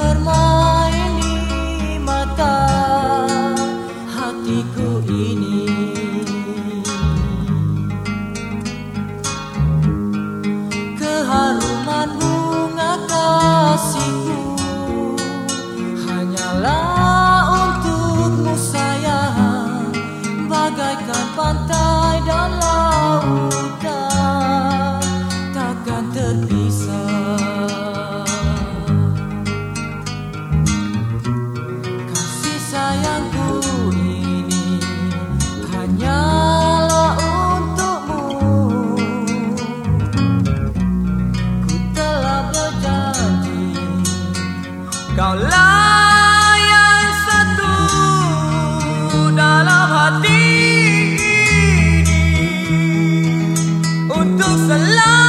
bermain di mata hatiku ini. Keharuman bunga kasihku Hanyalah untukmu sayang. Bagaikan pantai dan lautan Takkan terpisah. Kaulah satu dalam hati ini untuk selamanya